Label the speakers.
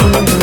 Speaker 1: you.